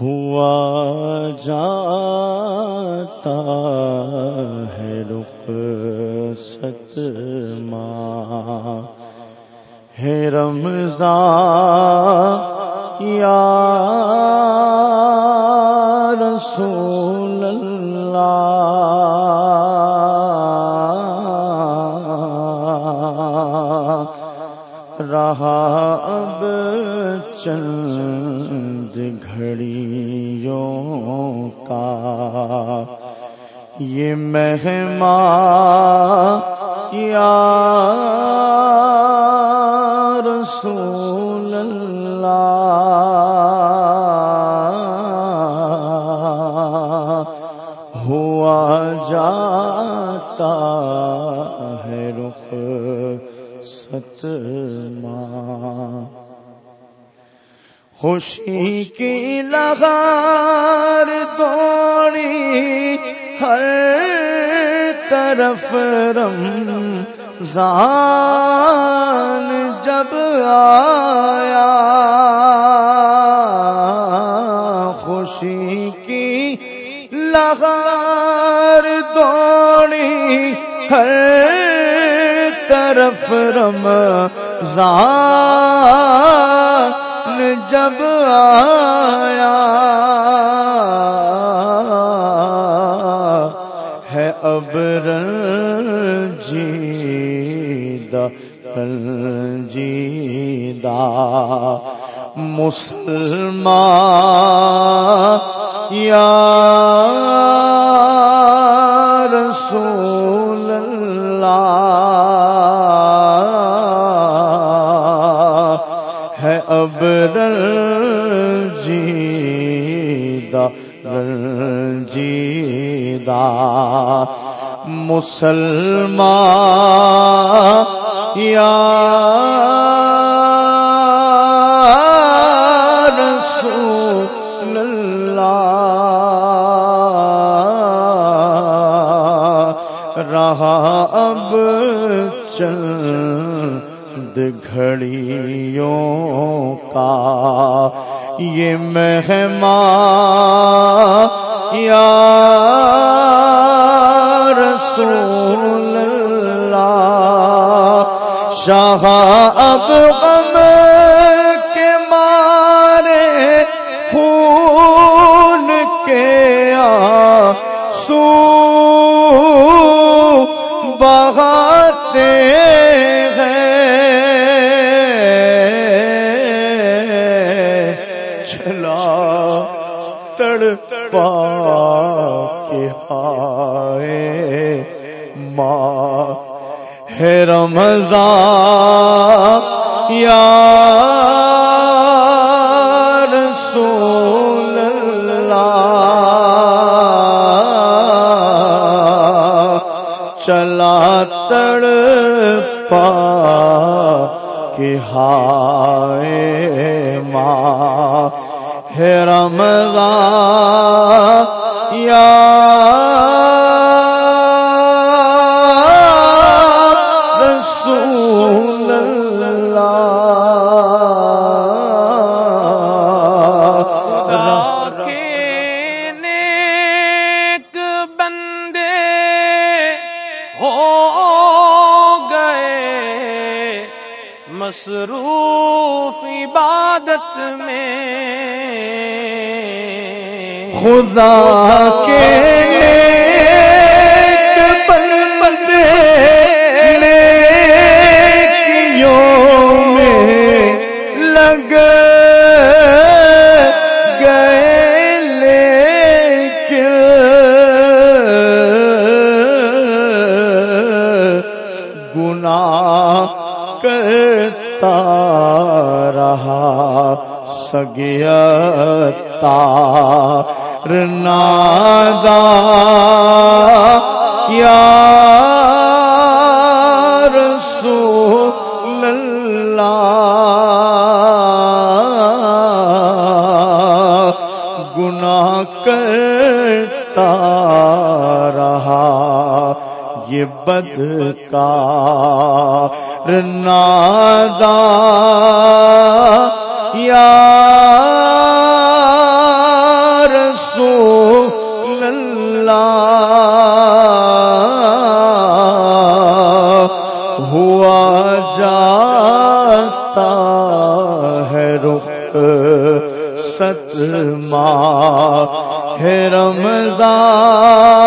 ہوا جاتا ہے رخ ست ماں ہے رمضان یا رسول اللہ رہا اب چند گھڑیوں کا یہ مہما یا رسول اللہ ہوا جاتا ہے رخ ست ماں خوشی کی لغار دوڑی ہر طرف رم زان جب آیا۔ خوشی کی لغار دوڑی ہر طرف رم زان جب آیا ہے اب رنجیدہ رنجیدہ مسلمان یا رسول اللہ رنجیدہ مسلمان یا رسول اللہ رہا اب چند گھڑیوں کا یہ مہما یا ماں ہے رمضان، یا رسول اللہ، چلا تڑ پا کے ہائے ماں ہے رمضان، یا مصروف عبادت میں۔ خدا کے رہا سگیتا نادا یا رسول اللہ گناہ کرتا رہا یہ بدکار نادا یا رسول اللہ ہوا جاتا ہے رخ ست ماں ہے رمضان